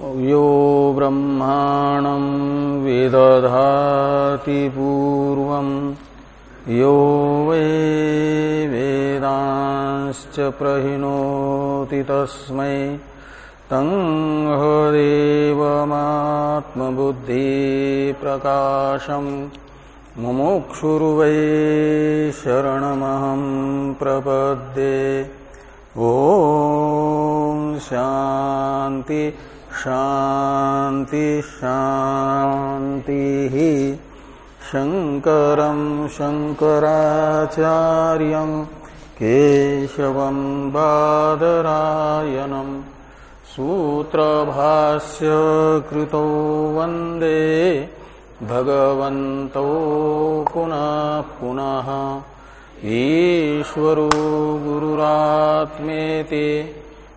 यो ब्रह्माणं विदधाति पूर्वम् यो वै वेदांश्च प्रहिणोति तस्मै। तं हदेवमात्मबुद्धिप्रकाशम् मुमुक्षुर्वै शरणमहं प्रपद्ये। ॐ शान्ति। शान्ति शान्तिः शङ्करं शङ्कराचार्यं केशवं बादरायणम् सूत्रभास्य कृतो वंदे भगवन्तौ पुनः पुनः ईश्वरो गुरुरात्मेति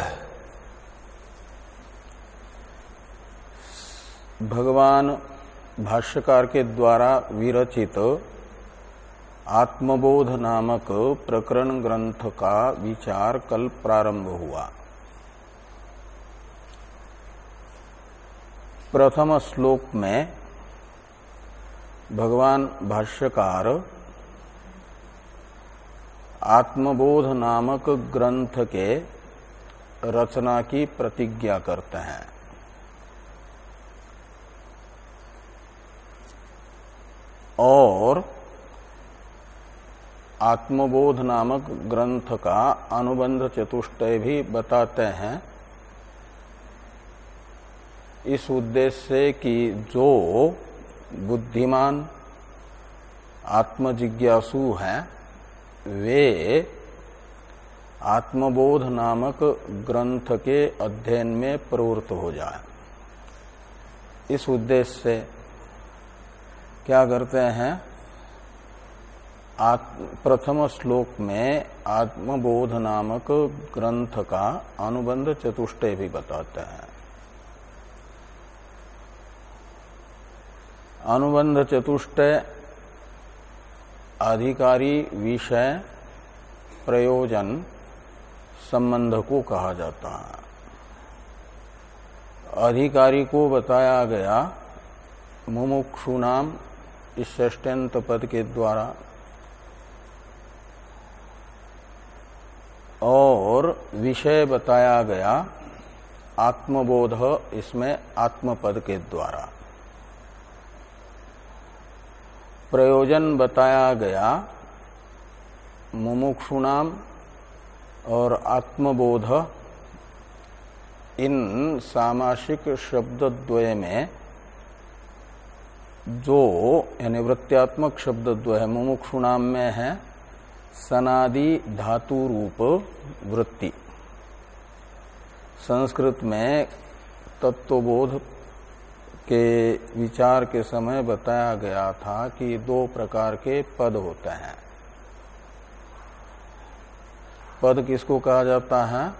भगवान भाष्यकार के द्वारा विरचित आत्मबोध नामक प्रकरण ग्रंथ का विचार कल प्रारंभ हुआ। प्रथम श्लोक में भगवान भाष्यकार आत्मबोध नामक ग्रंथ के रचना की प्रतिज्ञा करते हैं। और आत्मबोध नामक ग्रंथ का अनुबंध चतुष्टय भी बताते हैं। इस उद्देश्य से कि जो बुद्धिमान, आत्मजिज्ञासु हैं, वे आत्मबोध नामक ग्रंथ के अध्ययन में प्रवृत्त हो जाए। इस उद्देश्य से क्या करते हैं? प्रथम श्लोक में आत्मबोध नामक ग्रंथ का अनुबंध चतुष्टय भी बताते हैं। अनुबंध चतुष्टय, अधिकारी विषय, प्रयोजन संबंध को कहा जाता है। अधिकारी को बताया गया, मुमुक्षु नाम इस षष्ट्यंत पद के द्वारा। और विषय बताया गया आत्मबोध इसमें आत्मपद के द्वारा। प्रयोजन बताया गया मुमुक्षुणाम और आत्मबोध इन सामासिक शब्द द्वय में जो यानी वृत्त्यात्मक शब्द द्वय मुमुक्षु नाम में है सनादि धातु रूप वृत्ति। संस्कृत में तत्वबोध के विचार के समय बताया गया था कि दो प्रकार के पद होते हैं। पद किसको कहा जाता है?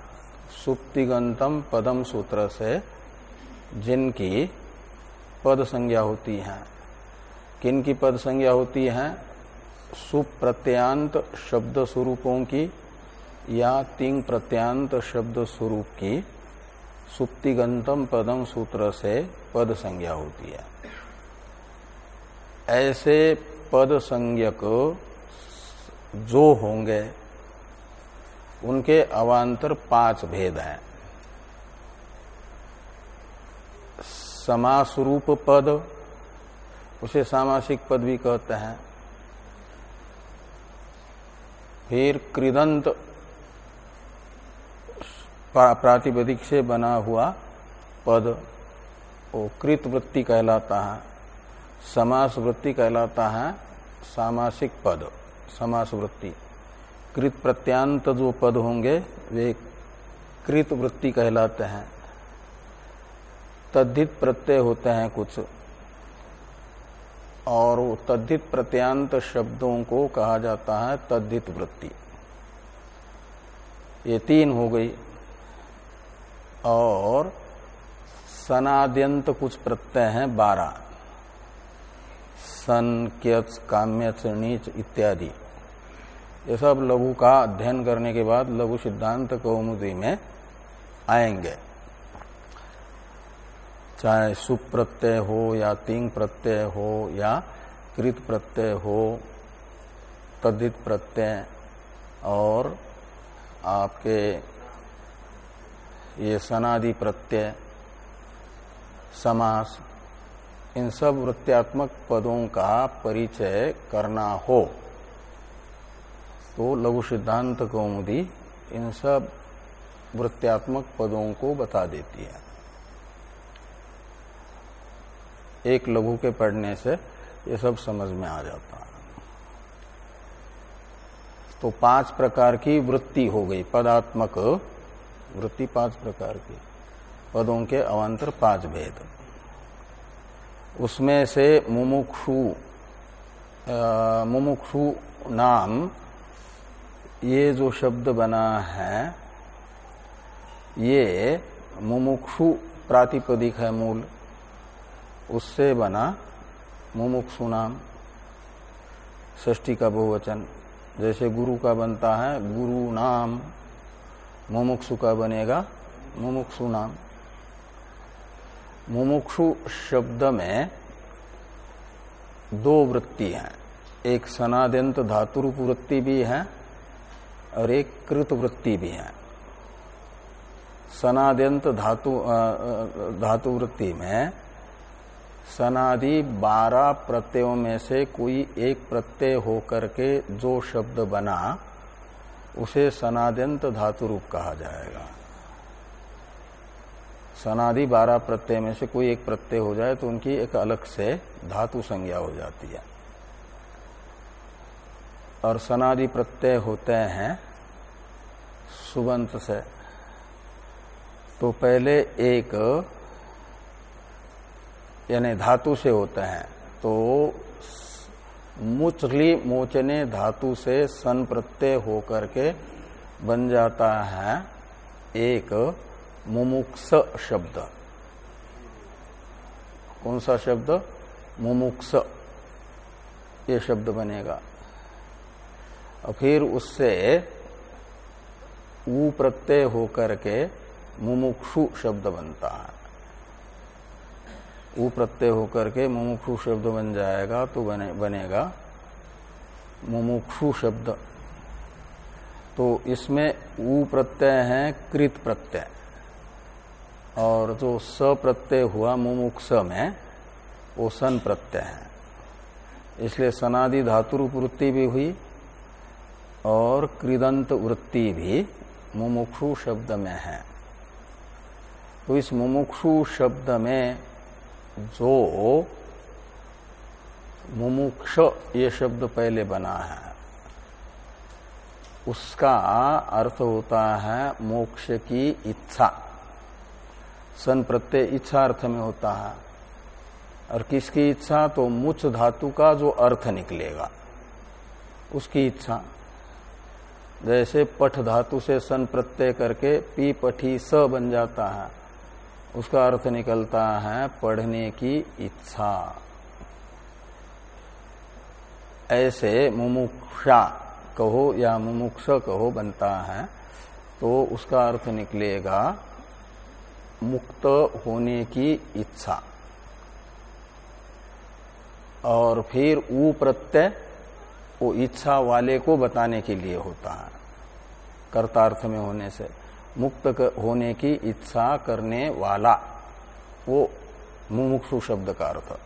सुप्तिगंतम पदम सूत्र से जिनकी पद संज्ञा होती है। किन की पद संज्ञा होती है? सुप्रत्यांत शब्द स्वरूपों की या तिंग प्रत्यांत शब्द स्वरूप की? सुप्तिगंतम पदम सूत्र से पद संज्ञा होती है। ऐसे पद संज्ञक जो होंगे, उनके अवान्तर पाँच भेद हैं। समासरूप पद उसे सामासिक पद भी कहते हैं। फिर कृदंत प्रातिपदिक से बना हुआ पद वो कृत वृत्ति कहलाता है। समास वृत्ति कहलाता है सामासिक पद समास वृत्ति कृत प्रत्यांत जो पद होंगे, वे कृत वृत्ति कहलाते हैं। तद्धित प्रत्यय होते हैं कुछ। और वो तद्धित प्रत्यांत शब्दों को कहा जाता है तद्धित वृत्ति। ये तीन हो गई। और सनाद्यंत कुछ प्रत्यय हैं बारह। सन, क्यच काम्यच नीच इत्यादि। ये सब लघु का अध्ययन करने के बाद लघु सिद्धांत कौमुदी में आएँगे। चाहे सुप प्रत्यय हो या तिंग प्रत्यय हो या कृत प्रत्यय हो तद्धित प्रत्यय, और आपके ये सनादि प्रत्यय, समास, इन सब वृत्त्यात्मक पदों का परिचय करना हो। तो लघु सिद्धांत कौमुदी इन सब वृत्त्यात्मक पदों को बता देती है। एक लघु के पढ़ने से ये सब समझ में आ जाता है। तो पाँच प्रकार की वृत्ति हो गई, पदात्मक वृत्ति पाँच प्रकार की। पदों के अवान्तर पाँच भेद। उसमें से मुमुक्षु मुमुक्षु नाम, ये जो शब्द बना है, ये मुमुक्षु प्रातिपदिक है मूल। उससे बना मुमुक्षु नाम ष्टी का बहुवचन। जैसे गुरु का बनता है, गुरु नाम, मुमुक्षु का बनेगा मुमुक्षु नाम मुमुक्षु शब्द में दो वृत्ति हैं। एक सनाद्यंत धातुरूप वृत्ति भी है और एक कृत वृत्ति भी है। सनाद्यंत धातु धातु वृत्ति में सनादि बारह प्रत्ययों में से कोई एक प्रत्यय होकर के जो शब्द बना, उसे सनाद्यंत धातु रूप कहा जाएगा। सनादि बारह प्रत्यय में से कोई एक प्रत्यय हो जाए तो उनकी एक अलग से धातु संज्ञा हो जाती है। और सनादि प्रत्यय होते हैं सुबंत से। तो पहले एक यानी धातु से होते हैं तो मुचली मोचने धातु से सन प्रत्यय होकर के बन जाता है एक मुमुक्ष शब्द। कौन सा शब्द? मुमुक्ष। ये शब्द बनेगा। और फिर उससे ऊ प्रत्यय होकर के मुमुक्षु शब्द बनता है। ऊ प्रत्यय होकर के मुमुक्षु शब्द बन जाएगा तो बने, बनेगा। मुमुक्षु शब्द। तो इसमें ऊ प्रत्यय है, कृत प्रत्यय। और जो स प्रत्यय हुआ मुमुक्ष में, वो सन प्रत्यय है। इसलिए सनादि धातुरूप वृत्ति भी हुई, और कृदंत वृत्ति भी मुमुक्षु शब्द में है। तो इस मुमुक्षु शब्द में जो मुमुक्ष ये शब्द पहले बना है। उसका अर्थ होता है मोक्ष की इच्छा। सन प्रत्यय इच्छा अर्थ में होता है। और किसकी इच्छा? तो मुच धातु का जो अर्थ निकलेगा, उसकी इच्छा। जैसे पठ धातु से सन प्रत्यय करके पी पठी स बन जाता है। उसका अर्थ निकलता है पढ़ने की इच्छा। ऐसे मुमुक्षा कहो या मुमुक्ष कहो बनता है तो उसका अर्थ निकलेगा मुक्त होने की इच्छा। और फिर ऊ प्रत्यय वो इच्छा वाले को बताने के लिए होता है, कर्तार्थ में होने से। मुक्त होने की इच्छा करने वाला। वो मुमुक्षु शब्द का अर्थ।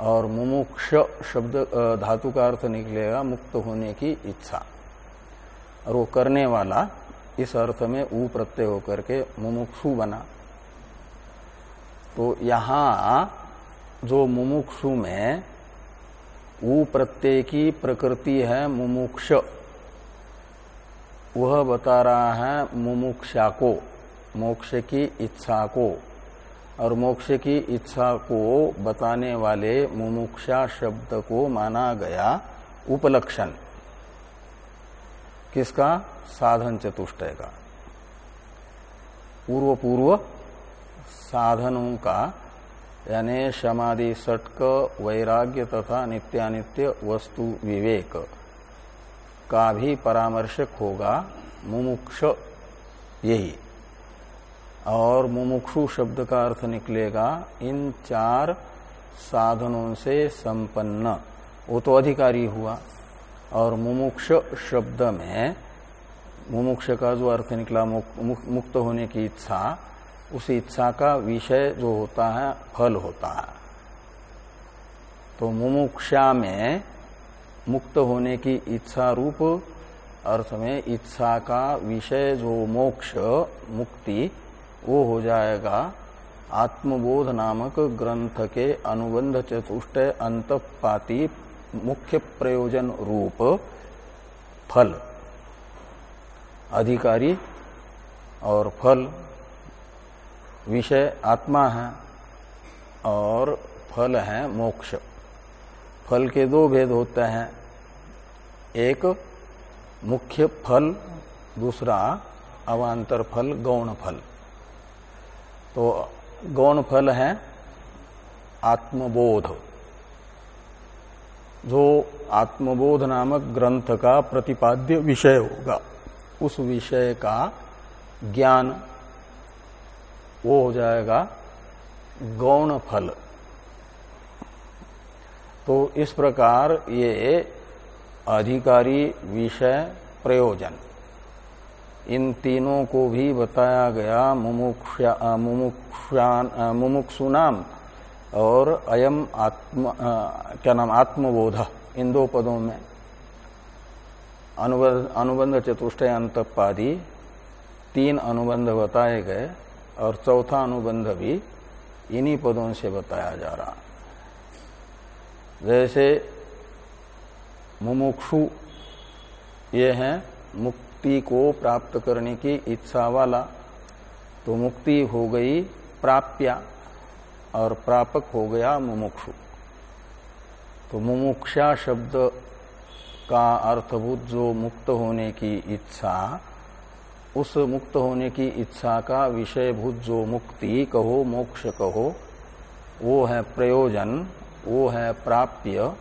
और मुमुक्ष शब्द धातु का अर्थ निकलेगा मुक्त होने की इच्छा। और वो करने वाला, इस अर्थ में ऊ प्रत्यय होकर के मुमुक्षु बना। तो यहाँ जो मुमुक्षु में ऊ प्रत्यय की प्रकृति है मुमुक्ष। वह बता रहा है मुमुक्षा को, मोक्ष की इच्छा को। और मोक्ष की इच्छा को बताने वाले मुमुक्षा शब्द को माना गया उपलक्षण। किसका? साधन चतुष्टय का। पूर्व पूर्व साधनों का, यानी समाधि, सटक, वैराग्य तथा नित्यानित्य वस्तु विवेक। का भी परामर्शक होगा। मुमुक्ष, यही। और मुमुक्षु शब्द का अर्थ निकलेगा, इन चार साधनों से संपन्न। वो तो अधिकारी हुआ। और मुमुक्ष शब्द में, मुमुक्ष का जो अर्थ निकला मुक्त होने की इच्छा, उस इच्छा का विषय जो होता है, फल होता है। तो मुमुक्षा में मुक्त होने की इच्छा रूप अर्थ में इच्छा का विषय जो मोक्ष, मुक्ति, वो हो जाएगा। आत्मबोध नामक ग्रंथ के अनुबंध चतुष्ट अंतपाती मुख्य प्रयोजन रूप फल। अधिकारी और फल विषय आत्मा है और फल है मोक्ष। फल के दो भेद होते हैं। एक, मुख्य फल, दूसरा, अवान्तर फल, गौण फल। तो गौण फल है आत्मबोध। जो आत्मबोध नामक ग्रंथ का प्रतिपाद्य विषय होगा, उस विषय का ज्ञान, वो हो जाएगा गौण फल। तो इस प्रकार ये अधिकारी विषय प्रयोजन। इन तीनों को भी बताया गया मुमुक्षु नाम और अयम आत्म क्या नाम, आत्मबोध, इन दो पदों में। अनुबंध चतुष्टय अंतपादी, तीन अनुबंध बताए गए और चौथा अनुबंध भी इन्हीं पदों से बताया जा रहा। जैसे मुमुक्षु ये हैं, मुक्ति को प्राप्त करने की इच्छा वाला। तो मुक्ति हो गई प्राप्या और प्रापक हो गया मुमुक्षु। तो मुमुक्षा शब्द का अर्थभूत जो मुक्त होने की इच्छा, उस मुक्त होने की इच्छा का विषयभूत जो मुक्ति कहो, मोक्ष कहो, वो है प्रयोजन। वो है प्राप्य,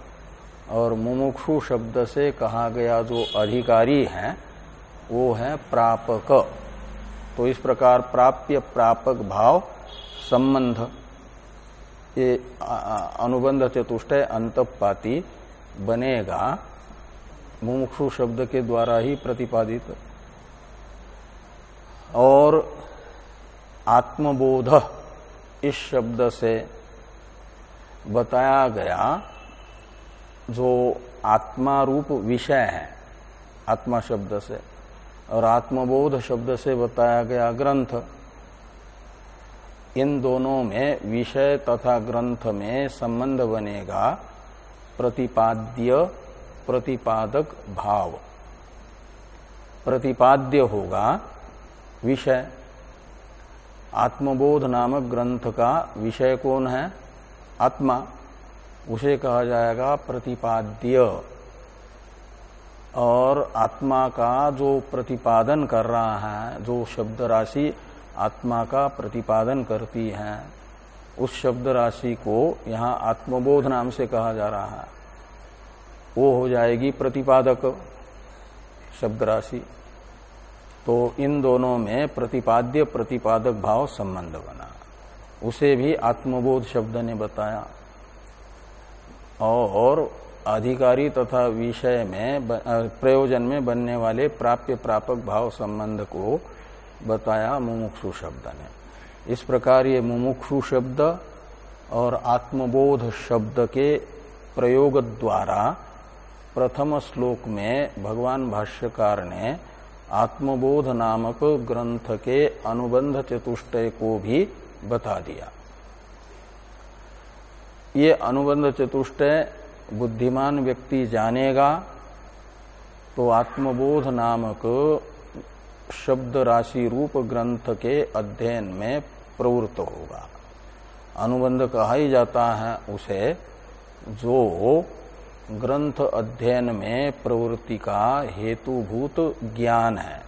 और मुमुक्षु शब्द से कहा गया जो अधिकारी है, वो है प्रापक। तो इस प्रकार प्राप्य, प्रापक भाव, संबंध, ये अनुबंध चतुष्टय अंतपाती बनेगा, मुमुक्षु शब्द के द्वारा ही प्रतिपादित। और आत्मबोध इस शब्द से बताया गया जो आत्मा रूप विषय है, आत्मा शब्द से, और आत्मबोध शब्द से बताया गया ग्रंथ। इन दोनों में विषय तथा ग्रंथ में संबंध बनेगा प्रतिपाद्य, प्रतिपादक भाव। प्रतिपाद्य होगा विषय। आत्मबोध नामक ग्रंथ का विषय कौन है? आत्मा, उसे कहा जाएगा प्रतिपाद्य। और आत्मा का जो प्रतिपादन कर रहा है, जो शब्द राशि आत्मा का प्रतिपादन करती है, उस शब्द राशि को यहाँ आत्मबोध नाम से कहा जा रहा है। वो हो जाएगी प्रतिपादक शब्द राशि तो इन दोनों में प्रतिपाद्य प्रतिपादक भाव संबंध बना। उसे भी आत्मबोध शब्द ने बताया। और अधिकारी तथा विषय में प्रयोजन में बनने वाले प्राप्य प्रापक भाव संबंध को बताया मुमुक्षु शब्द ने। इस प्रकार ये मुमुक्षु शब्द और आत्मबोध शब्द के प्रयोग द्वारा प्रथम श्लोक में भगवान भाष्यकार ने आत्मबोध नामक ग्रंथ के अनुबंध चतुष्टय को भी बता दिया। ये अनुबंध चतुष्टय बुद्धिमान व्यक्ति जानेगा तो आत्मबोध नामक शब्द राशि रूप ग्रंथ के अध्ययन में प्रवृत्त होगा। अनुबंध कहा ही जाता है उसे, जो ग्रंथ अध्ययन में प्रवृत्ति का हेतुभूत ज्ञान है,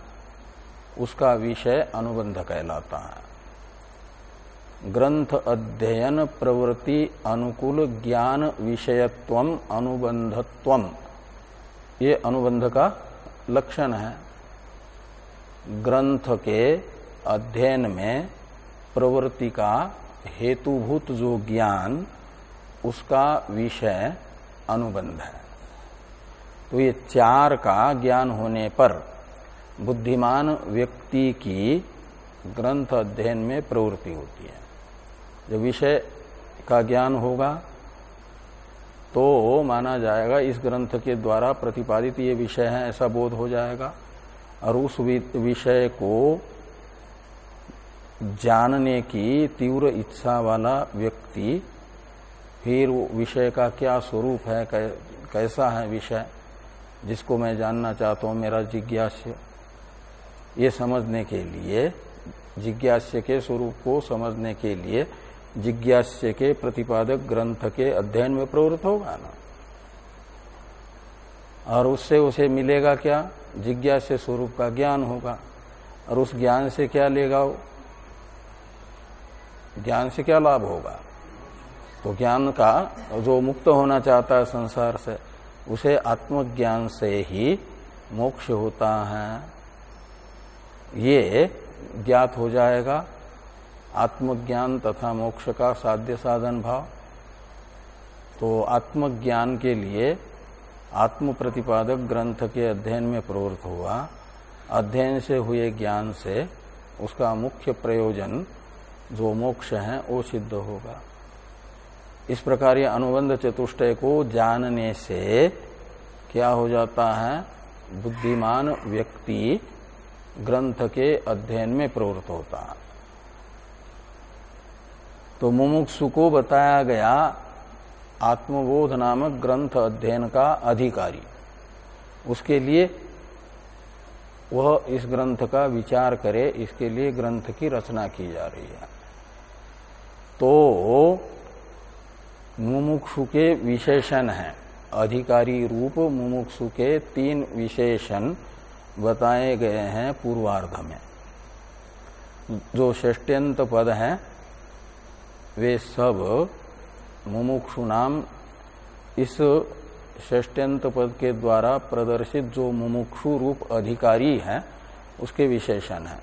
उसका विषय अनुबंध कहलाता है। ग्रंथ अध्ययन प्रवृत्ति अनुकूल ज्ञान विषयत्व अनुबंधत्व। ये अनुबंध का लक्षण है। ग्रंथ के अध्ययन में प्रवृत्ति का हेतुभूत जो ज्ञान, उसका विषय अनुबंध है। तो ये चार का ज्ञान होने पर बुद्धिमान व्यक्ति की ग्रंथ अध्ययन में प्रवृत्ति होती है। जब विषय का ज्ञान होगा तो माना जाएगा इस ग्रंथ के द्वारा प्रतिपादित ये विषय है, ऐसा बोध हो जाएगा। और उस विषय को जानने की तीव्र इच्छा वाला व्यक्ति फिर विषय का क्या स्वरूप है कैसा है विषय, जिसको मैं जानना चाहता हूँ, मेरा जिज्ञास्य। ये समझने के लिए, जिज्ञास्य के स्वरूप को समझने के लिए जिज्ञास्य के प्रतिपादक ग्रंथ के अध्ययन में प्रवृत्त होगा ना? और उससे उसे मिलेगा क्या? जिज्ञास्य स्वरूप का ज्ञान होगा। और उस ज्ञान से क्या लेगा वो? ज्ञान से क्या लाभ होगा? तो ज्ञान का जो मुक्त होना चाहता है संसार से, उसे आत्मज्ञान से ही मोक्ष होता है। ये ज्ञात हो जाएगा। आत्मज्ञान तथा मोक्ष का साध्य साधन भाव। तो आत्मज्ञान के लिए आत्म प्रतिपादक ग्रंथ के अध्ययन में प्रवृत्त हुआ। अध्ययन से हुए ज्ञान से उसका मुख्य प्रयोजन जो मोक्ष है, वो सिद्ध होगा। इस प्रकार ये अनुबंध चतुष्टय को जानने से क्या हो जाता है? बुद्धिमान व्यक्ति ग्रंथ के अध्ययन में प्रवृत्त होता है। तो मुमुक्षु को बताया गया आत्मबोध नामक ग्रंथ अध्ययन का अधिकारी। उसके लिए वह इस ग्रंथ का विचार करे, इसके लिए ग्रंथ की रचना की जा रही है। तो मुमुक्षु के विशेषण हैं। अधिकारी रूप मुमुक्षु के तीन विशेषण बताए गए हैं पूर्वार्ध में। जो षष्ट्यंत पद हैं वे सब मुमुक्षु नाम इस षष्ट्यंत पद के द्वारा प्रदर्शित जो मुमुक्षु रूप अधिकारी है, उसके विशेषण है।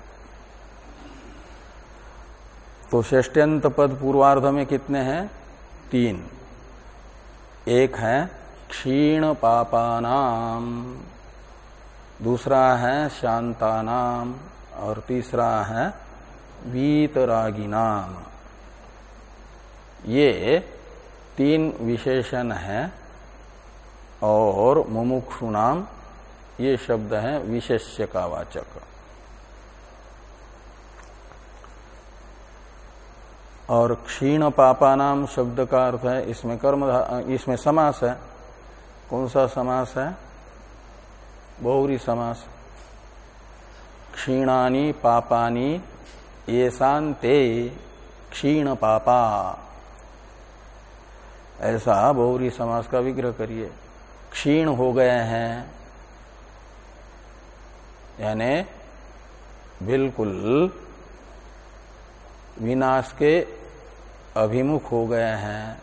तो षष्ट्यंत पद पूर्वार्ध में कितने हैं? तीन। एक है क्षीण पापानाम, दूसरा है शांतानाम, और तीसरा है वीतरागिनाम। ये तीन विशेषण हैं और मुमुक्षु नाम ये शब्द है विशेष्य का वाचक और क्षीण पापा नाम शब्द का अर्थ है, इसमें कर्म इसमें समास है। कौन सा समास है? बहुरी समास। क्षीणानी पापानी ये शांते क्षीण पापा ऐसा बहुरी समास का विग्रह करिए। क्षीण हो गए हैं। यानी बिल्कुल विनाश के अभिमुख हो गए हैं।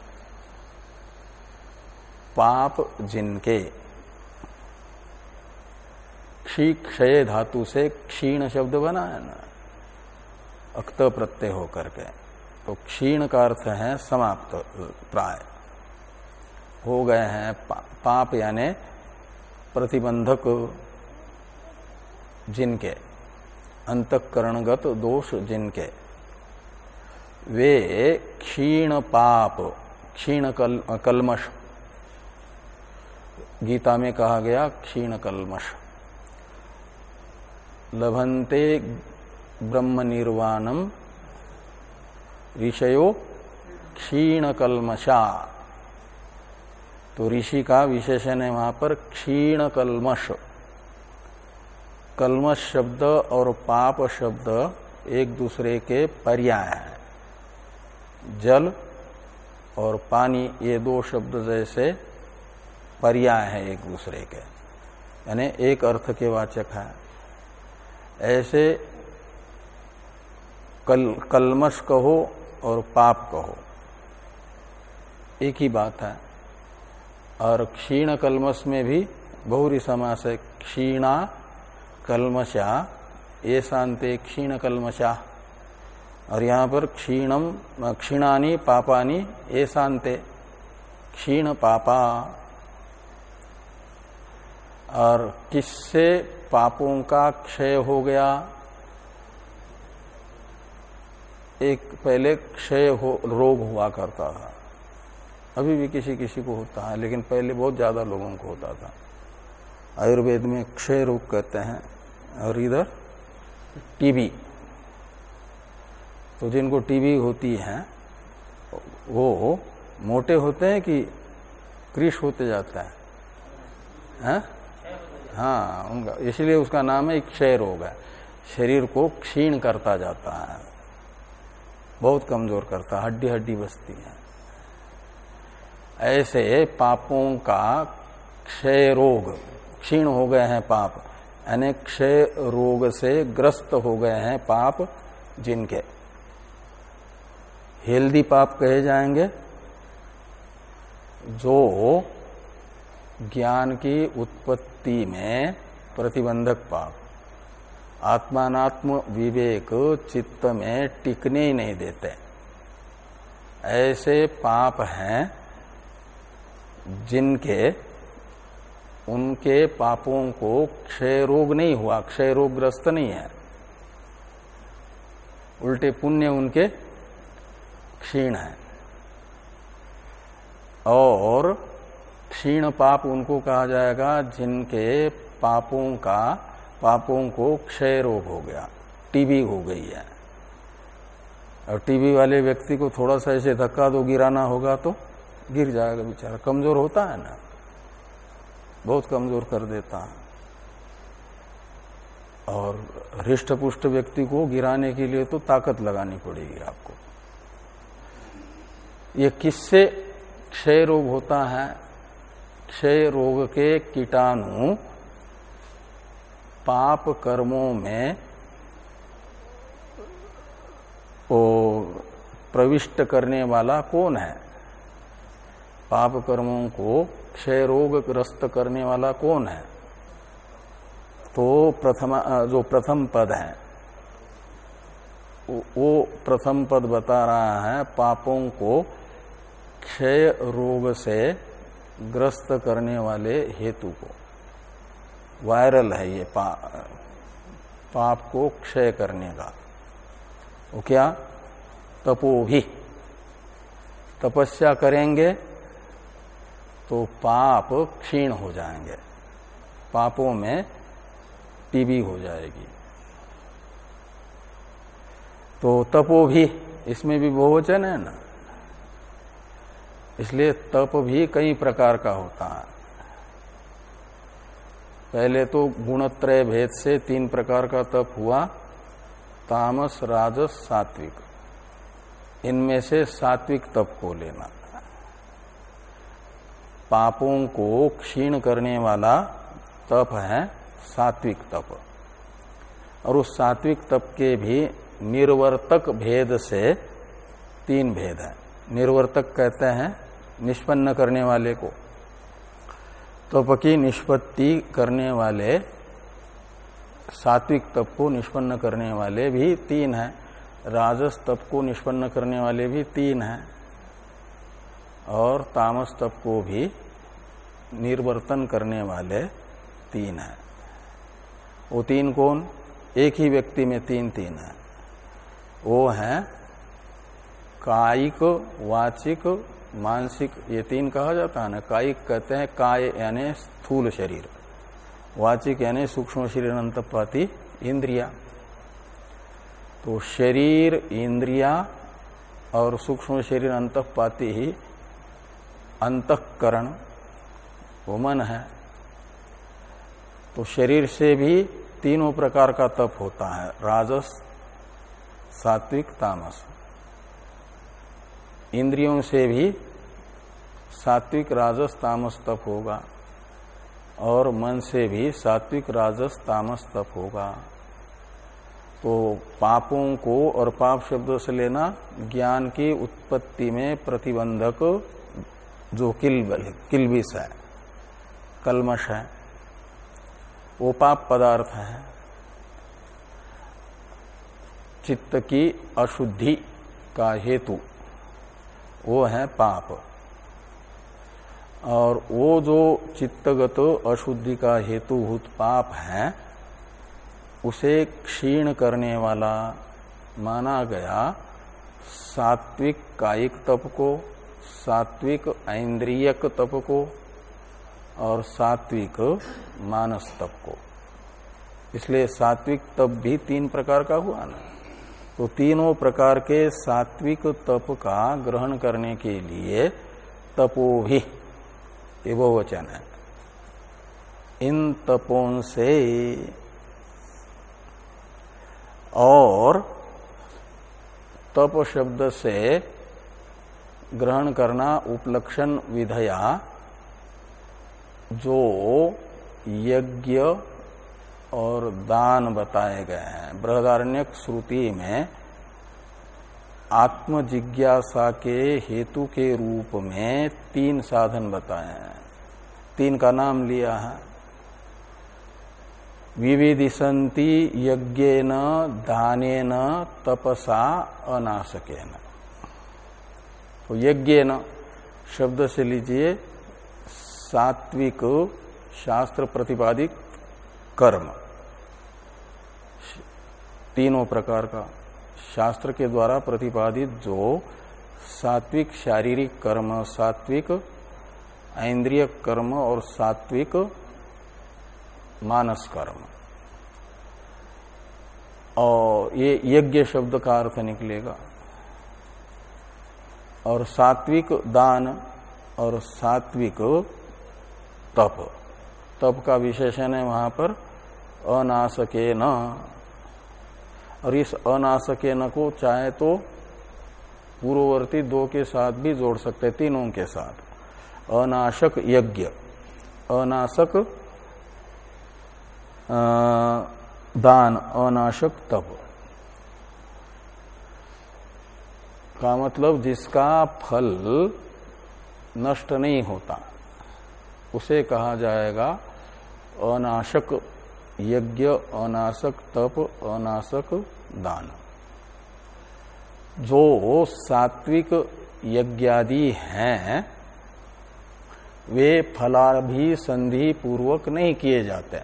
पाप जिनके क्षी क्षय धातु से क्षीण शब्द बना है ना, अक्त प्रत्यय होकर के। तो क्षीण का अर्थ है समाप्त, प्राय। हो गए हैं पाप यानी प्रतिबंधक जिनके अंतकरणगत दोष जिनके। वे क्षीण पाप क्षीण कल, कलमश गीता में कहा गया क्षीण कलमश लभंते ब्रह्म निर्वाणम ऋषयो क्षीण कलमशा तो ऋषि का विशेषण है वहाँ पर क्षीण कलमश। कलमश शब्द और पाप शब्द एक दूसरे के पर्याय हैं। जल और पानी ये दो शब्द जैसे पर्याय है एक दूसरे के। यानी एक अर्थ के वाचक है। ऐसे कल, कलमश कहो और पाप कहो। एक ही बात है। और क्षीण कलमस में भी बहुरी समास है। क्षीणा कलमशा ये शांति क्षीण कलमशा और यहाँ पर क्षीणम, क्षीणानी, पापानी, ये शांते। क्षीण पापा। और किससे पापों का क्षय हो गया? एक पहले क्षय हो, रोग हुआ करता था। अभी भी किसी किसी को होता है लेकिन पहले बहुत ज़्यादा लोगों को होता था। आयुर्वेद में क्षय रोग कहते हैं और इधर टीबी। तो जिनको टीबी होती है वो मोटे होते हैं कि कृष होते जाता है, है? हाँ उनका इसलिए उसका नाम है क्षय रोग है। शरीर को क्षीण करता जाता है बहुत कमज़ोर करता हड्डी हड्डी बसती है। ऐसे पापों का क्षय रोग क्षीण हो गए हैं पाप, यानी क्षय रोग से ग्रस्त हो गए हैं पाप जिनके। हेल्दी पाप कहे जाएँगे, जो ज्ञान की उत्पत्ति में प्रतिबंधक पाप। आत्मात्म विवेक चित्त में टिकने ही नहीं देते। ऐसे पाप हैं जिनके, उनके पापों को क्षय रोग नहीं हुआ क्षय रोग ग्रस्त नहीं है। उल्टे पुण्य उनके क्षीण है। और क्षीण पाप उनको कहा जाएगा, जिनके पापों का, पापों को क्षय रोग हो गया, टीबी हो गई है। और टीबी वाले व्यक्ति को थोड़ा सा ऐसे धक्का दो, गिराना होगा तो गिर जाएगा बेचारा। कमज़ोर होता है ना। बहुत कमज़ोर कर देता। है और हृष्ट पुष्ट व्यक्ति को गिराने के लिए तो ताकत लगानी पड़ेगी आपको। ये किससे क्षय रोग होता है? क्षय रोग के कीटाणु पाप कर्मों में वो प्रविष्ट करने वाला कौन है? पाप कर्मों को क्षय रोग ग्रस्त करने वाला कौन है? तो प्रथम जो प्रथम पद है वो प्रथम पद बता रहा है पापों को क्षय रोग से ग्रस्त करने वाले हेतु को। वायरल है ये पा, पाप को क्षय करने का। वो क्या? तपो भी तपस्या करेंगे तो पाप क्षीण हो जाएँगे। पापों में टीबी हो जाएगी। तो तपो भी, इसमें भी बहुवचन है ना? इसलिए तप भी कई प्रकार का होता है। पहले तो गुणत्रय भेद से तीन प्रकार का तप हुआ, तामस, राजस, सात्विक। इनमें से सात्विक तप को लेना। पापों को क्षीण करने वाला तप है सात्विक तप। और उस सात्विक तप के भी निर्वर्तक भेद से तीन भेद है। निर्वर्तक कहते हैं निष्पन्न करने वाले को। तप की निष्पत्ति करने वाले, सात्विक तप को निष्पन्न करने वाले भी तीन हैं। राजस तप को निष्पन्न करने वाले भी तीन हैं। और तामस तप को भी निर्वर्तन करने वाले तीन है। वो तीन कौन? एक ही व्यक्ति में तीन तीन है। वो है कायिक, वाचिक, मानसिक, ये तीन कहा जाता है ना? कायिक कहते हैं काय यानी स्थूल शरीर। वाचिक यानी सूक्ष्म शरीर अंतपाती इंद्रिया। तो शरीर, इंद्रिया और सूक्ष्म शरीर अंतपाती ही अंतकरण, वो मन है। तो शरीर से भी तीनों प्रकार का तप होता है, राजस, सात्विक, तामस। इंद्रियों से भी सात्विक, राजस, तामस तप होगा और मन से भी सात्विक, राजस, तामस तप होगा। तो पापों को और पाप शब्दों से लेना ज्ञान की उत्पत्ति में प्रतिबंधक जो किल किलबिस है, कलमश है, वो पाप पदार्थ है। चित्त की अशुद्धि का हेतु वो है पाप। और वो जो चित्तगत अशुद्धि का हेतुभूत पाप है, उसे क्षीण करने वाला माना गया सात्विक कायिक तप को सात्विक ऐन्द्रियक तप को और सात्विक मानस तप को। इसलिए सात्विक तप भी तीन प्रकार का हुआ ना। तो तीनों प्रकार के सात्विक तप का ग्रहण करने के लिए तपो भी ये वचन है। इन तपों से और तप शब्द से ग्रहण करना उपलक्षण विधया, जो यज्ञ और दान बताए गए हैं। बृहदारण्यक श्रुति में आत्म जिज्ञासा के हेतु के रूप में तीन साधन बताए हैं। तीन का नाम लिया है। विविधिशंति यज्ञेन, दानेन, तपसा अनाशकेन तो यज्ञेन शब्द से लीजिए सात्विक शास्त्र प्रतिपादित कर्म। तीनों प्रकार का शास्त्र के द्वारा प्रतिपादित जो सात्विक शारीरिक कर्म, सात्विक इंद्रिय कर्म और सात्विक मानस कर्म। और ये यज्ञ शब्द का अर्थ निकलेगा। और सात्विक दान और सात्विक तप। तप का विशेषण है वहाँ पर अनासके न और इस अनासके न को चाहे तो पूर्ववर्ती दो के साथ भी जोड़ सकते तीनों के साथ। अनाशक यज्ञ। अनाशक दान, अनाशक तप। का मतलब जिसका फल नष्ट नहीं होता, उसे कहा जाएगा अनाशक यज्ञ, अनाशक तप, अनाशक दान। जो सात्विक यज्ञादि हैं, वे फलाभि संधि पूर्वक नहीं किए जाते।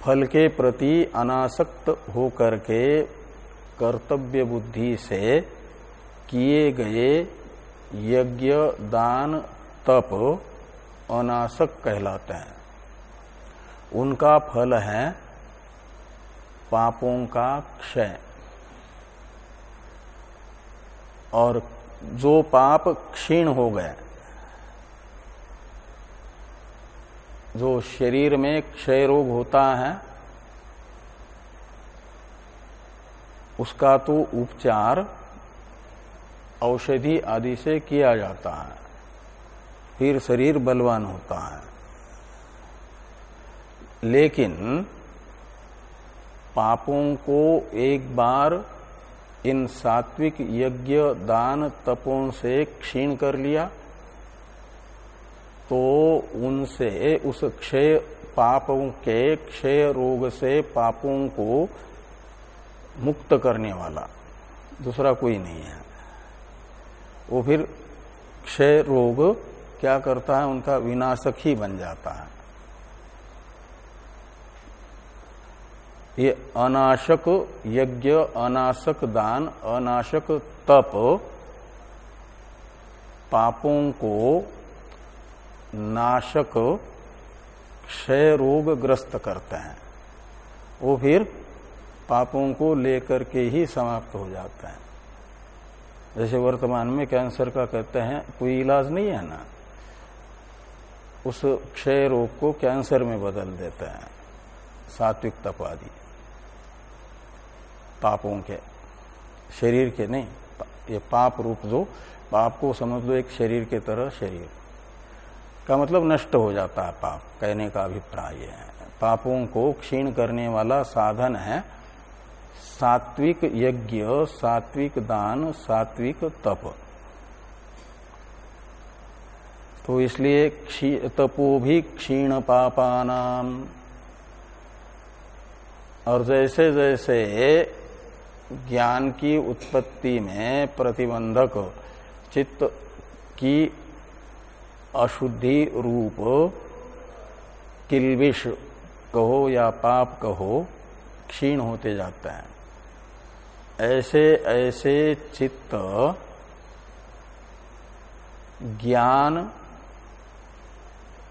फल के प्रति अनासक्त होकर के कर्तव्य बुद्धि से किए गए यज्ञ, दान, तप अनासक कहलाते हैं। उनका फल है पापों का क्षय। और जो पाप क्षीण हो गए, जो शरीर में क्षय रोग होता है उसका तो उपचार औषधि आदि से किया जाता है। फिर शरीर बलवान होता है। लेकिन पापों को एक बार इन सात्विक यज्ञ दान तपों से क्षीण कर लिया तो उनसे, उस क्षय पापों के क्षय रोग से पापों को मुक्त करने वाला। दूसरा कोई नहीं है। वो फिर क्षय रोग क्या करता है? उनका विनाशक ही बन जाता है। ये अनाशक यज्ञ, अनाशक दान, अनाशक तप पापों को नाशक क्षय रोग ग्रस्त करते हैं। वो फिर पापों को लेकर के ही समाप्त हो जाता है। जैसे वर्तमान में कैंसर का कहते हैं, कोई इलाज नहीं है ना? उस क्षय रोग को कैंसर में बदल देते हैं, सात्विक तप आदि पापों के, शरीर के नहीं, ये पाप रूप जो, पाप को समझ लो एक शरीर के तरह शरीर। का मतलब नष्ट हो जाता है पाप, कहने का अभिप्राय है। पापों को क्षीण करने वाला साधन है सात्विक यज्ञ, सात्विक दान, सात्विक तप। तो इसलिए तपो भी क्षीण पापानाम। और जैसे जैसे ज्ञान की उत्पत्ति में प्रतिबंधक चित्त की अशुद्धि रूप किलबिश कहो या पाप कहो क्षीण होते जाते हैं। ऐसे ऐसे चित्त ज्ञान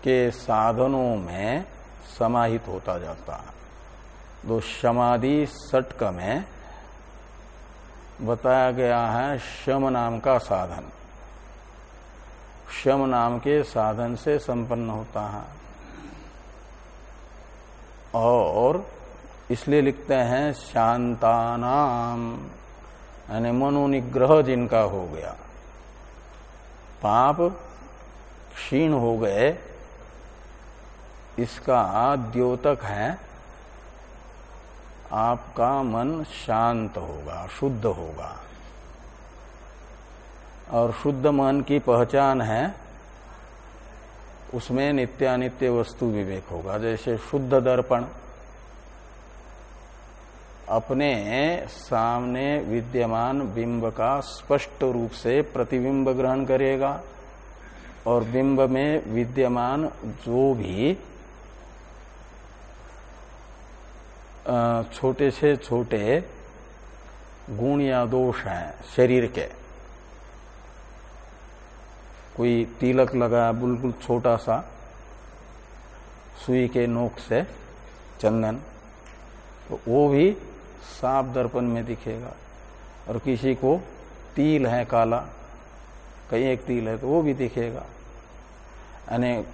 के साधनों में समाहित होता जाता है। दो समाधि सटक में बताया गया है शम नाम का साधन। शम नाम के साधन से संपन्न होता है। और इसलिए लिखते हैं शांतानाम, यानी मनोनिग्रह जिनका हो गया। पाप क्षीण हो गए, इसका द्योतक है, आपका मन शांत होगा, शुद्ध होगा। और शुद्ध मन की पहचान है, उसमें नित्यानित्य वस्तु विवेक होगा, जैसे शुद्ध दर्पण। अपने सामने विद्यमान बिंब का स्पष्ट रूप से प्रतिबिंब ग्रहण करेगा और बिंब में विद्यमान जो भी छोटे से छोटे गुण या दोष हैं शरीर के, कोई तिलक लगा बिल्कुल छोटा सा, सुई के नोक से चंदन तो वो भी साफ़ दर्पण में दिखेगा। और किसी को तिल है काला, कहीं एक तिल है तो वो भी दिखेगा। यानी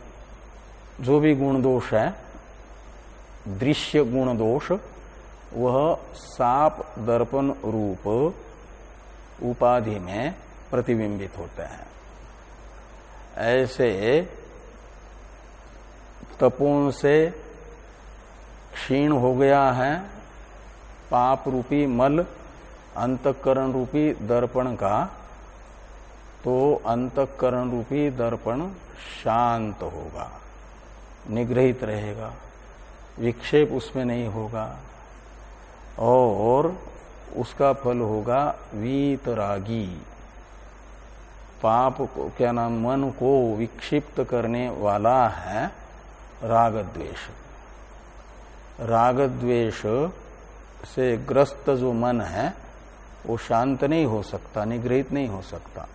जो भी गुण दोष है, दृश्य गुण दोष, वह साप दर्पण रूप उपाधि में प्रतिबिंबित होते हैं। ऐसे तपों से क्षीण हो गया है पाप रूपी मल, अंतकरण रूपी दर्पण का तो अंतकरण रूपी दर्पण शांत होगा, निग्रहित रहेगा, विक्षेप उसमें नहीं होगा, और उसका फल होगा वीतरागी। पाप को, क्या नाम, मन को विक्षिप्त करने वाला है राग द्वेष राग द्वेष से ग्रस्त जो मन है, वो शांत नहीं हो सकता, निगृहित नहीं हो सकता।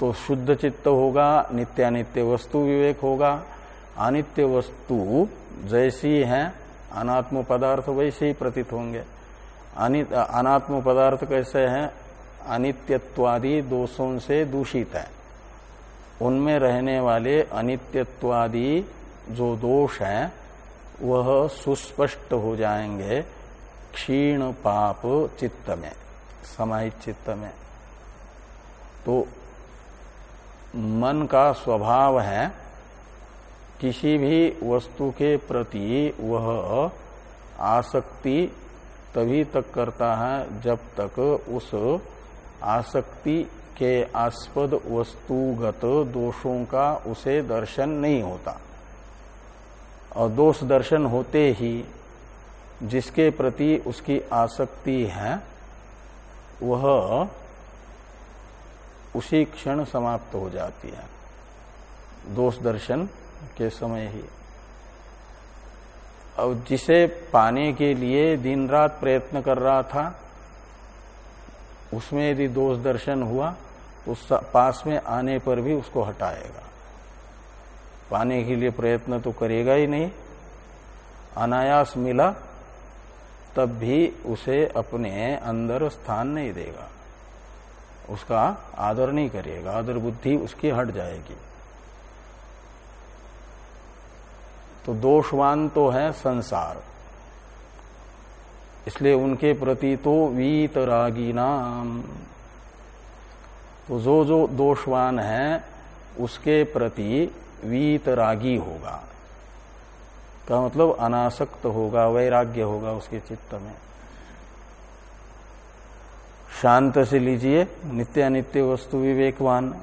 तो शुद्ध चित्त होगा, नित्यानित्य वस्तु विवेक होगा। अनित्य वस्तु जैसी है, अनात्म पदार्थ वैसे ही प्रतीत होंगे। अनात्म पदार्थ कैसे हैं? अनित्यत्वादि दोषों से दूषित है। उनमें रहने वाले अनित्यत्वादि जो दोष हैं वह सुस्पष्ट हो जाएँगे क्षीण पाप चित्त में समाहित चित्त में। तो मन का स्वभाव है, किसी भी वस्तु के प्रति वह आसक्ति तभी तक करता है जब तक उस आसक्ति के आस्पद वस्तुगत दोषों का उसे दर्शन नहीं होता। और दोष दर्शन होते ही जिसके प्रति उसकी आसक्ति है, वह उसी क्षण समाप्त हो जाती है, दोष दर्शन के समय ही। अब जिसे पाने के लिए दिन रात प्रयत्न कर रहा था, उसमें यदि दोष दर्शन हुआ उस पास में आने पर भी उसको हटाएगा। पाने के लिए प्रयत्न तो करेगा ही नहीं। अनायास मिला, तब भी उसे अपने अंदर स्थान नहीं देगा। उसका आदर नहीं करेगा, आदर बुद्धि उसकी हट जाएगी। तो दोषवान तो है संसार। इसलिए उनके प्रति तो वीतरागी नाम। तो जो जो दोषवान है, उसके प्रति वीतरागी होगा। का मतलब अनासक्त होगा, वैराग्य होगा उसके चित्त में। शांत से लीजिए नित्यानित्य वस्तु विवेकवान।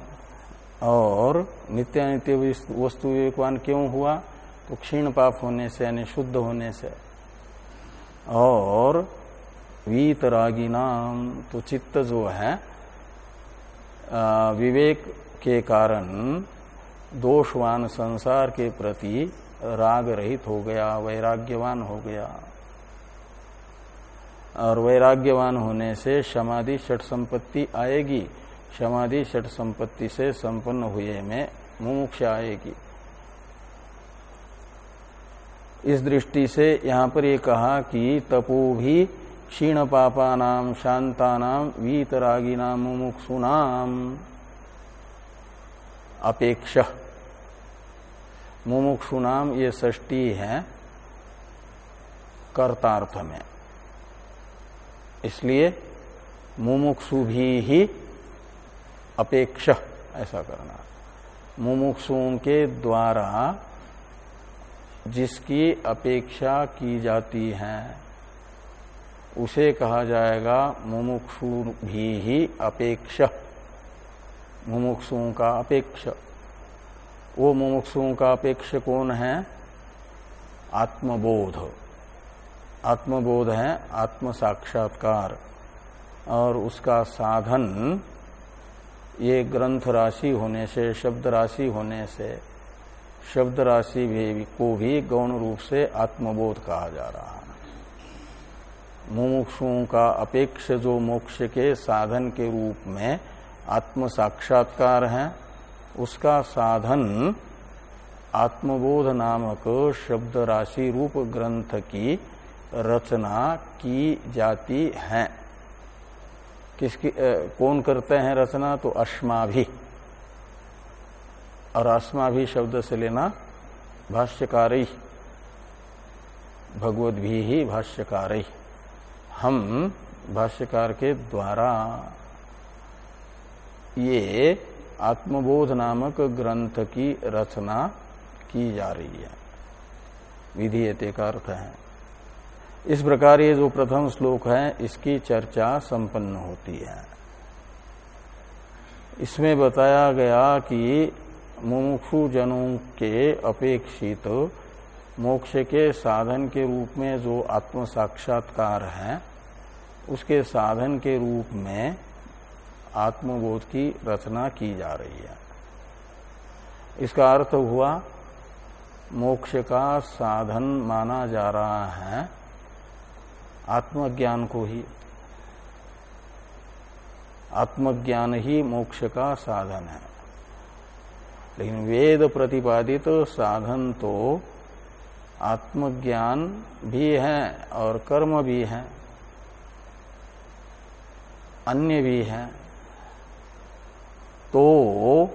और नित्यानित्य वस्तु विवेकवान क्यों हुआ? तो क्षीण पाप होने से, यानी शुद्ध होने से। और वीतरागी नाम तो चित्त जो है विवेक के कारण दोषवान संसार के प्रति राग रहित हो गया, वैराग्यवान हो गया। और वैराग्यवान होने से समाधि षट संपत्ति आएगी। समाधि षट संपत्ति से संपन्न हुए में मुमुक्ष आएगी। इस दृष्टि से यहाँ पर ये कहा कि तपो भी क्षीण पापा नाम शांता नाम वीतरागी नाम मुमुक्षु नाम अपेक्ष मुमुक्षु नाम ये षष्टी है कर्तार्थ में। इसलिए मुमुक्षु भी ही अपेक्ष, ऐसा करना। मुमुक्षुओं के द्वारा जिसकी अपेक्षा की जाती है, उसे कहा जाएगा मुमुक्षु भी ही अपेक्ष। मुमुक्षुओं का अपेक्ष। वो मुमुक्षुओं का अपेक्ष कौन है आत्मबोध। आत्मबोध है आत्म साक्षात्कार और उसका साधन ये ग्रंथ राशि होने से, शब्द राशि होने से, शब्द राशि को भी गौण रूप से आत्मबोध कहा जा रहा है। मुमुक्षुओं का अपेक्ष जो मोक्ष के साधन के रूप में आत्म साक्षात्कार है उसका साधन आत्मबोध नामक शब्द राशि रूप ग्रंथ की रचना की जाती है। किसकी कौन करते हैं रचना? तो अश्मा भी और अस्मा भी शब्द से लेना भाष्यकार। भगवत भी ही भाष्यकार। हम भाष्यकार के द्वारा ये आत्मबोध नामक ग्रंथ की रचना की जा रही है। विधि का अर्थ है। इस प्रकार ये जो प्रथम श्लोक है, इसकी चर्चा संपन्न होती है। इसमें बताया गया कि मुमुक्षु जनों के अपेक्षित मोक्ष के साधन के रूप में जो आत्म साक्षात्कार है, उसके साधन के रूप में आत्मबोध की रचना की जा रही है। इसका अर्थ हुआ, मोक्ष का साधन माना जा रहा है, आत्मज्ञान को ही। आत्मज्ञान ही मोक्ष का साधन है। लेकिन वेद प्रतिपादित तो साधन तो आत्मज्ञान भी है और कर्म भी है, अन्य भी है। तो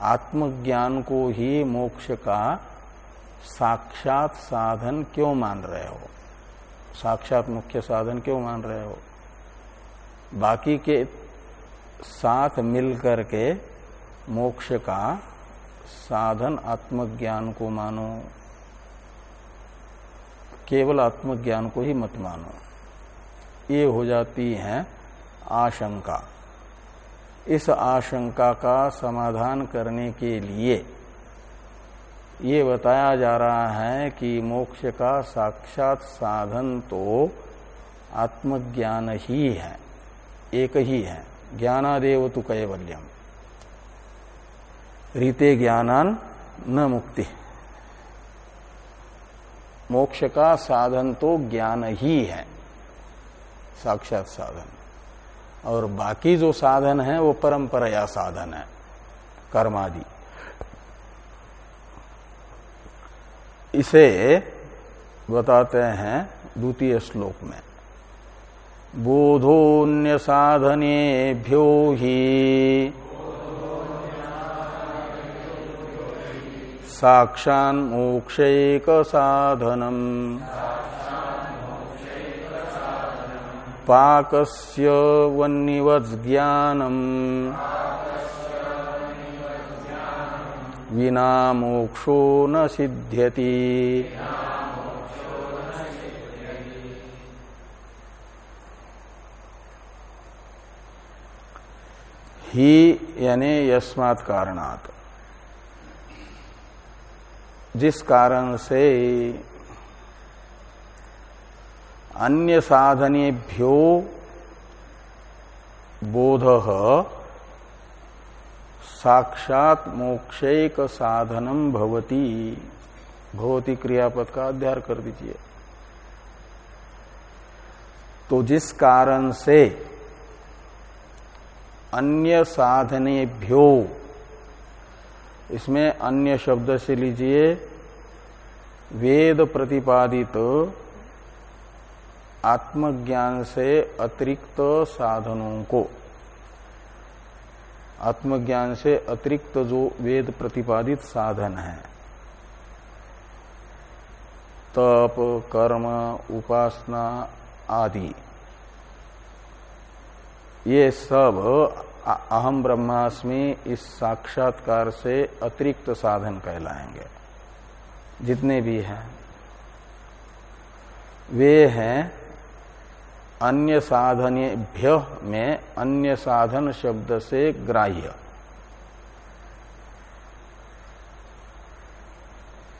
आत्मज्ञान को ही मोक्ष का साक्षात साधन क्यों मान रहे हो? साक्षात मुख्य साधन क्यों मान रहे हो? बाकी के साथ मिल करके मोक्ष का साधन आत्मज्ञान को मानो। केवल आत्मज्ञान को ही मत मानो। ये हो जाती है आशंका। इस आशंका का समाधान करने के लिए ये बताया जा रहा है कि मोक्ष का साक्षात साधन तो आत्मज्ञान ही है, एक ही है, ज्ञानादेव तो कैवल्यम। रीते ज्ञानान न मुक्ति। मोक्ष का साधन तो ज्ञान ही है, साक्षात साधन। और बाकी जो साधन है, वो परंपरा साधन है, कर्मादि। इसे बताते हैं द्वितीय श्लोक में। बोधोन्य साधने भ्यो ही साक्षा साक्षान्मोक्षैक साधनम पाकस्य वन्निवत् ज्ञानम विना मोक्षो न सिद्ध्यति। ही यानी यस्मात् कारणात्। जिस कारण से अन्य साधनेभ्यो बोध साक्षात मोक्षेक साधनम भवती। भवती क्रियापद का अध्ययन कर दीजिए। तो जिस कारण से अन्य साधनेभ्यो, इसमें अन्य शब्द से लीजिए, वेद प्रतिपादित आत्मज्ञान से अतिरिक्त साधनों को। आत्मज्ञान से अतिरिक्त जो वेद प्रतिपादित साधन है। तप, कर्म, उपासना आदि। ये सब अहम ब्रह्मास्मि इस साक्षात्कार से अतिरिक्त साधन कहलाएँगे। जितने भी हैं। वे हैं अन्य साधनेभ्य में अन्य साधन शब्द से ग्राह्य।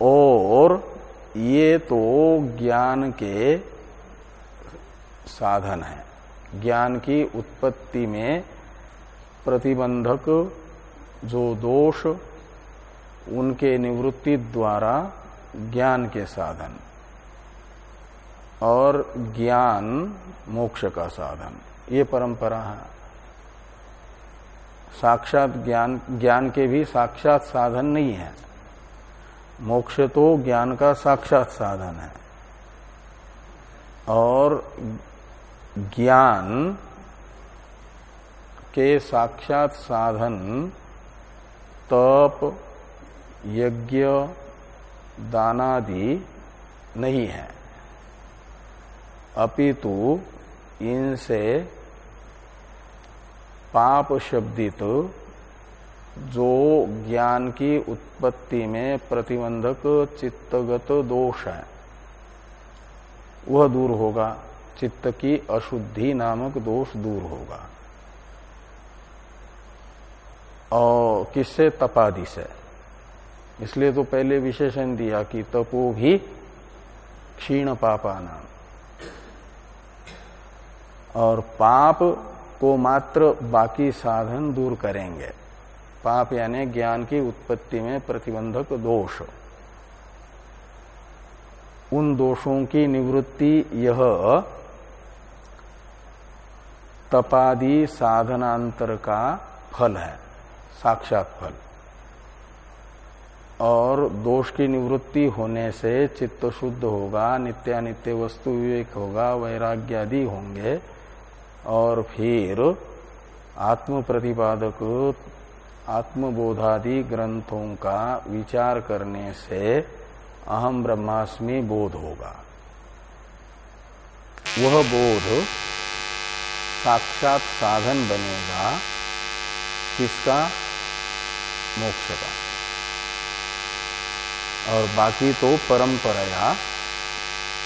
और ये तो ज्ञान के साधन है। ज्ञान की उत्पत्ति में प्रतिबंधक जो दोष, उनके निवृत्ति द्वारा ज्ञान के साधन। और ज्ञान मोक्ष का साधन। ये परंपरा है। साक्षात ज्ञान ज्ञान के भी साक्षात साधन नहीं है। मोक्ष तो ज्ञान का साक्षात साधन है। और ज्ञान के साक्षात साधन तप, यज्ञ, दानादि नहीं है। अपितु इनसे पाप शब्दित जो ज्ञान की उत्पत्ति में प्रतिबंधक चित्तगत दोष है, वह दूर होगा। चित्त की अशुद्धि नामक दोष दूर होगा। और किससे? तपादि से। इसलिए तो पहले विशेषण दिया कि तपो भी क्षीण पापा नाम और पाप को मात्र बाकी साधन दूर करेंगे। पाप यानी ज्ञान की उत्पत्ति में प्रतिबंधक दोष। उन दोषों की निवृत्ति यह तपादि साधनांतर का फल है, साक्षात फल। और दोष की निवृत्ति होने से चित्त शुद्ध होगा, नित्यानित्य वस्तु विवेक होगा वैराग्य आदि होंगे। और फिर आत्म प्रतिपादक आत्मबोधादि ग्रंथों का विचार करने से अहम ब्रह्मास्मि बोध होगा। वह बोध साक्षात साधन बनेगा किसका? मोक्ष का। और बाकी तो परंपराया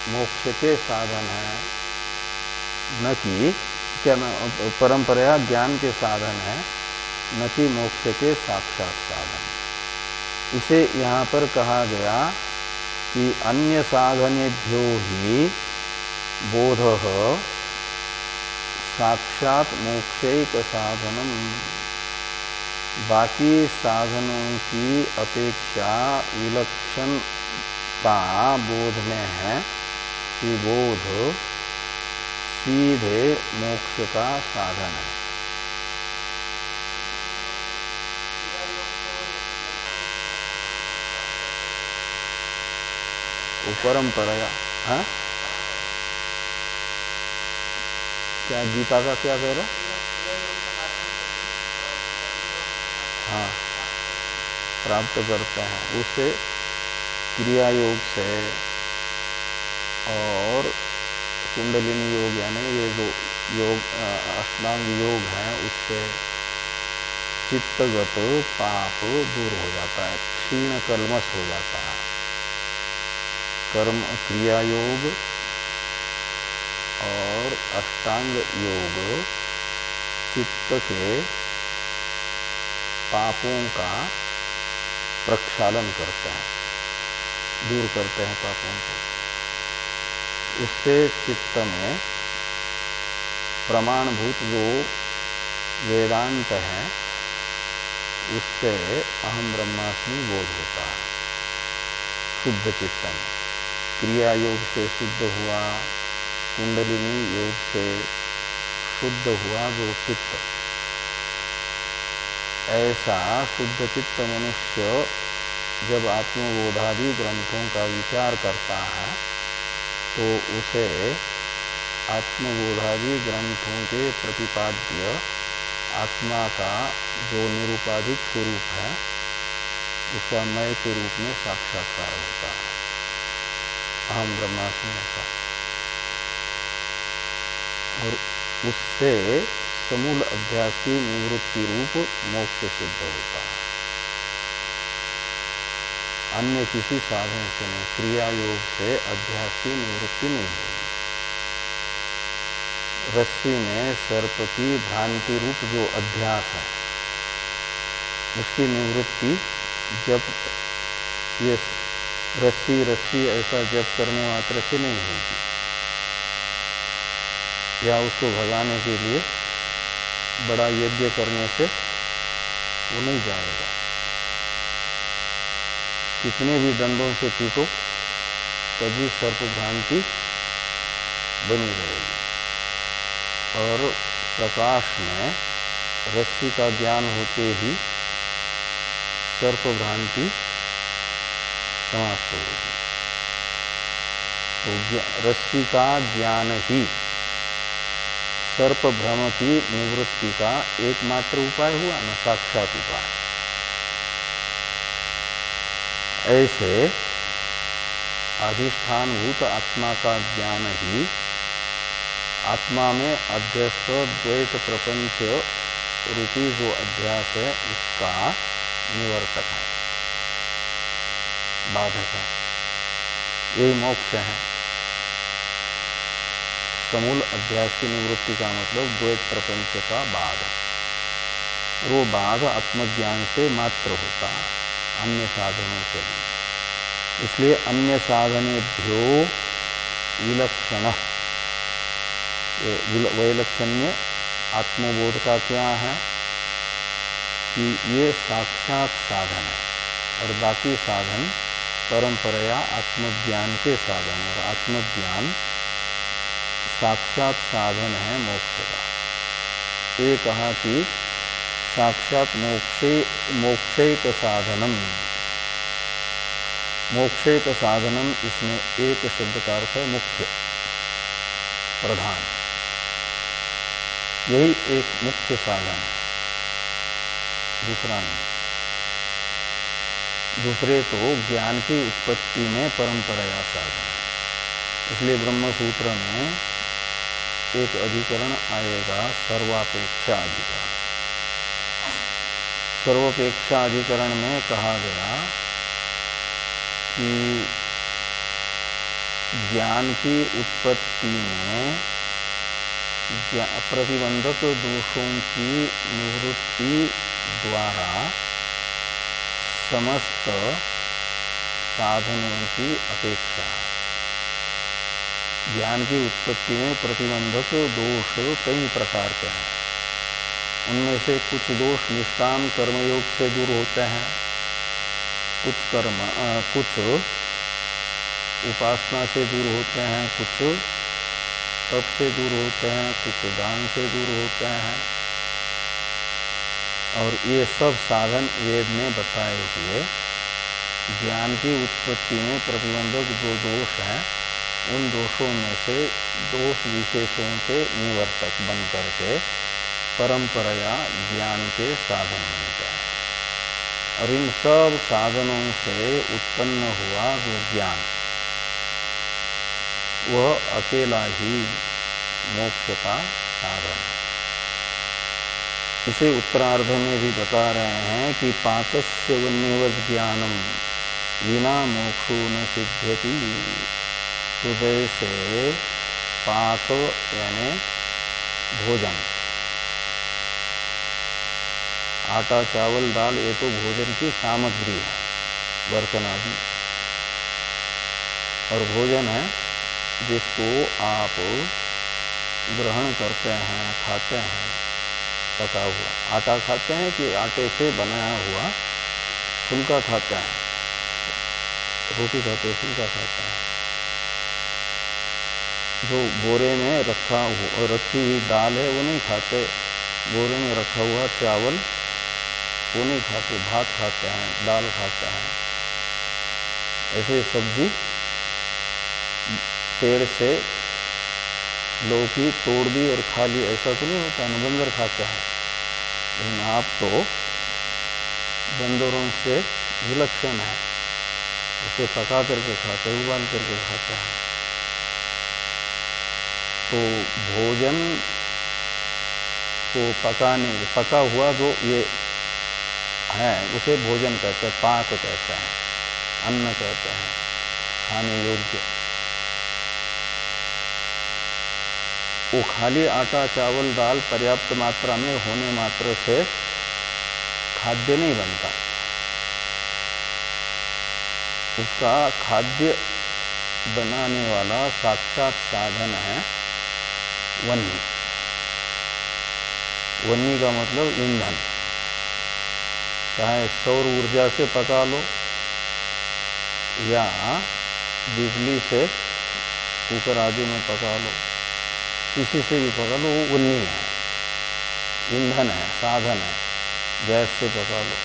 मोक्ष के साधन है। न कि क्या परंपराया ज्ञान के साधन है, न कि मोक्ष के साक्षात साधन। इसे यहाँ पर कहा गया कि अन्य साधनेभ्यो ही बोध साक्षात मोक्षैक साधनम। बाकी साधनों की अपेक्षा विलक्षणता बोध में है कि बोध सीधे मोक्ष का साधन है। परंपरा हाँ? क्या गीता का क्या कह रहा हाँ? प्राप्त करते हैं। उसे क्रिया योग से कुंडलिनी योग, यानी ये जो योग अष्टांग योग है, उससे चित्तगत पाप दूर हो जाता है, क्षीण कलमस हो जाता है। कर्म क्रिया योग और अष्टांग योग चित्त के पापों का प्रक्षालन करते हैं, दूर करते हैं पापों को। उससे चित्त में प्रमाणभूत जो वेदांत है, उससे अहम ब्रह्मास्मि बोध होता है। शुद्ध चित्त में। क्रिया योग से शुद्ध हुआ, कुंडलिनी योग से शुद्ध हुआ जो चित्त। ऐसा शुद्ध चित्त मनुष्य जब आत्मबोधादि ग्रंथों का विचार करता है तो उसे आत्मबोधादि ग्रंथों के प्रतिपाद्य आत्मा का जो निरूपाधिक स्वरूप है, उसका मय के रूप में साक्षात्कार होता है। अहम ब्रह्मास्मि का और उससे समूल अध्यास की निवृत्ति रूप मोक्ष सिद्ध होता है। अन्य किसी साधन से नहीं क्रिया योग से, अध्यास की निवृत्ति नहीं होगी। रस्सी में सर्प की भ्रांति रूप जो अध्यास है, उसकी निवृत्ति जब ये रस्सी रस्सी ऐसा जप करने मात्र से नहीं होगी, या उसको भगाने के लिए बड़ा यज्ञ करने से वो नहीं जाएगा। कितने भी दंडों से पीटो, तभी सर्प भ्रांति बनी रहेगी। और प्रकाश में रस्सी का ज्ञान होते ही सर्प भ्रांति समाप्त होगी तो रस्सी का ज्ञान ही सर्प भ्रम की निवृत्ति का एकमात्र उपाय हुआ, न साक्षात उपाय। ऐसे अधिष्ठान भूत आत्मा का ज्ञान ही आत्मा में अध्यस्त द्वैत प्रपंच रूपी जो अध्यास है, उसका निवर्तक है। बाधक है। यही मोक्ष है। समूल अध्यास की निवृत्ति का मतलब द्वैत प्रपंच का बाध वो बाध आत्मज्ञान से मात्र होता है। अन्य साधनों से नहीं इसलिए अन्य साधनेभ्यो विलक्षण। वैलक्षण्य आत्मबोध का क्या है? कि ये साक्षात साधन है और बाकी साधन परंपराया आत्मज्ञान के साधन और आत्मज्ञान साक्षात साधन है मोक्ष का। ये कहा कि साक्षात मोक्षे मोक्षेक साधनम। मोक्षेक साधनम इसमें एक शब्द का अर्थ है मुख्य, प्रधान। यही एक मुख्य साधन है। दूसरा नहीं। दूसरे तो ज्ञान की उत्पत्ति में परंपराया साधन इसलिए ब्रह्म सूत्र में एक अधिकरण आएगा सर्वापेक्षा अधिकरण। सर्वपेक्षा अधिकरण में कहा गया कि ज्ञान की उत्पत्ति में प्रतिबंधक दोषों की निवृत्ति द्वारा समस्त साधनों की अपेक्षा। ज्ञान की उत्पत्ति में प्रतिबंधक दोष कई प्रकार के हैं। उनमें से कुछ दोष निष्काम कर्मयोग से दूर होते हैं। कुछ कर्म आ, कुछ उपासना से दूर होते हैं कुछ तप से दूर होते हैं कुछ दान से दूर होते हैं। और ये सब साधन वेद में बताए हुए ज्ञान की उत्पत्ति में प्रतिबंधक जो दोष हैं उन दोषों में से दोष विशेषों के निवर्तक बन करके परंपराया ज्ञान के साधन बनते हैं और इन सब साधनों से उत्पन्न हुआ जो ज्ञान। वह अकेला ही मोक्ष का साधन। इसे उत्तरार्ध में भी बता रहे हैं कि पाकस्य वन्यवत ज्ञानम बिना मोक्षो न सिद्ध्यति। हृदय से पाक यानी भोजन। आटा, चावल, दाल, ये तो भोजन की सामग्री है, बर्तन आदि। और भोजन है जिसको आप ग्रहण करते हैं, खाते हैं, पका हुआ। आटा खाते हैं कि आटे से बनाया हुआ फुलका खाते हैं? रोटी खाते हैं, फुलका खाते हैं। जो बोरे में रखा हुआ रखी हुई दाल है, वो नहीं खाते। बोरे में रखा हुआ चावल नहीं खाते, भात खाते हैं, दाल खाते हैं। ऐसे सब्ज़ी पेड़ से लौकी तोड़ दी और खा ली ऐसा तो नहीं होता, ना बंदर खाते हैं। लेकिन आप तो बंदरों से विलक्षण है। उसे पका करके खाते उबाल करके खाते हैं। तो भोजन को पकाने, पका हुआ जो ये है, उसे भोजन कहते हैं, पाक कहते हैं, अन्न कहते हैं, खाने योग्य। वो खाली आटा, चावल, दाल पर्याप्त मात्रा में होने मात्र से खाद्य नहीं बनता। उसका खाद्य बनाने वाला साक्षात साधन है वन्नी वन्नी का मतलब ईंधन। चाहे सौर ऊर्जा से पका लो या बिजली से कुकर आदि में पका लो, किसी से भी पका लो, वो उन्नी है, ईंधन है, साधन है, गैस से पका लो।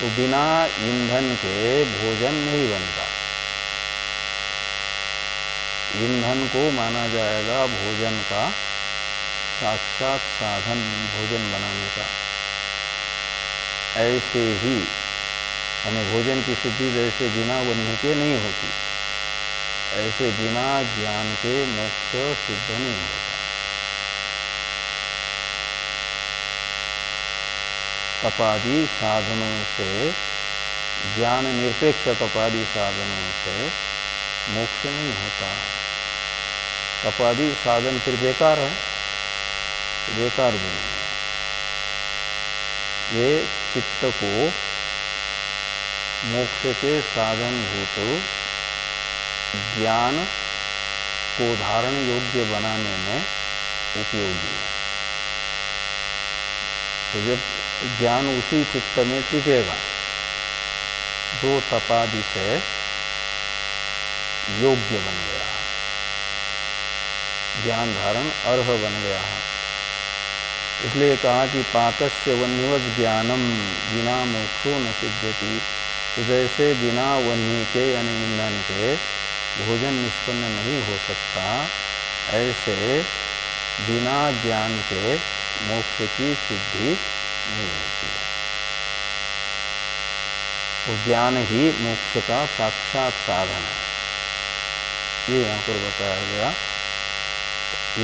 तो बिना ईंधन के भोजन नहीं बनता। ईंधन को माना जाएगा भोजन का साक्षात साधन, भोजन बनाने का। ऐसे ही यानी भोजन की सिद्धि जैसे बिना वन्य के नहीं होती। ऐसे बिना ज्ञान के मोक्ष सिद्ध नहीं होता। तपादि साधनों से, ज्ञान निरपेक्ष तपादि साधनों से मोक्ष नहीं होता। तपादि साधन फिर बेकार है। बेकार भी नहीं है। ये चित्त को मोक्ष के साधन भूत ज्ञान को धारण योग्य बनाने में उपयोगी है। तो जब ज्ञान उसी चित्त में टिकेगा जो तपादि से योग्य बन गया है। ज्ञान धारण अर्ह बन गया है। इसलिए कहा कि पाकस्य वन्यवत ज्ञानम बिना मोक्षो न सिद्धति तो जैसे बिना वन्य के यानी ईंधन के भोजन निष्पन्न नहीं हो सकता। ऐसे बिना ज्ञान के मोक्ष की सिद्धि नहीं होती तो ज्ञान ही मोक्ष का साक्षात साधन है। ये यहाँ पर बताया गया।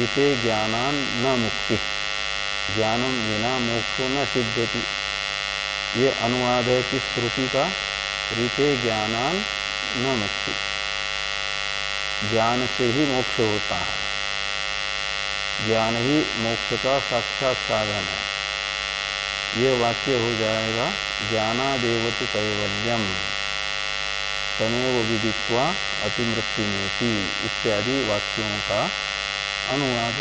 इते ज्ञानान न मुक्ति। ज्ञानम बिना मोक्षो न सिद्धति ये अनुवाद है कि श्रुति का रीते ज्ञानान न मुक्ति। ज्ञान से ही मोक्ष होता है। ज्ञान ही मोक्ष का साक्षात साधन है। ये वाक्य हो जाएगा, ज्ञानादेवत कैवल्यम, तमेव विदित्वा अतिमृत्यु में इत्यादि वाक्यों का अनुवाद।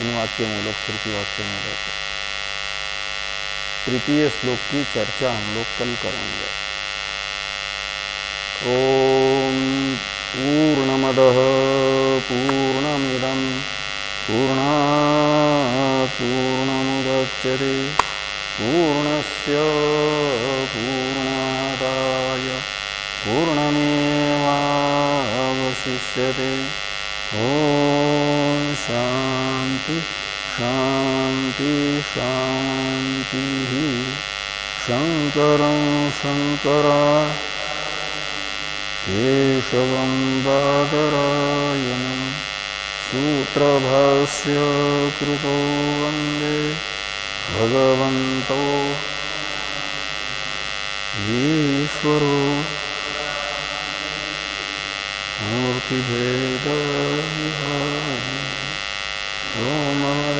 इन वाक्य वाक्य मूलक तृतीय श्लोक की चर्चा हम लोग कल करेंगे। ओम पूर्णमद पूर्णमिदम पूर्णा पूर्णमुदच्यते पूर्णस्य पूर्णादाय, पूर्णमेवावशिष्यते। ओम शांति शांति शांति शंकर शंकरा केशवं बादरायणम् सूत्रभाष्य कृतो वंदे भगवन्तो। ईश्वरो मूर्तिभेदविभागि व्योमवयासुसिंहाय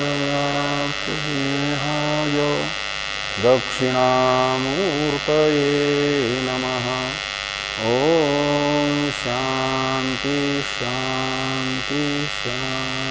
दक्षिणामूर्तये नम। ओ शान्ति शान्ति शान्ति।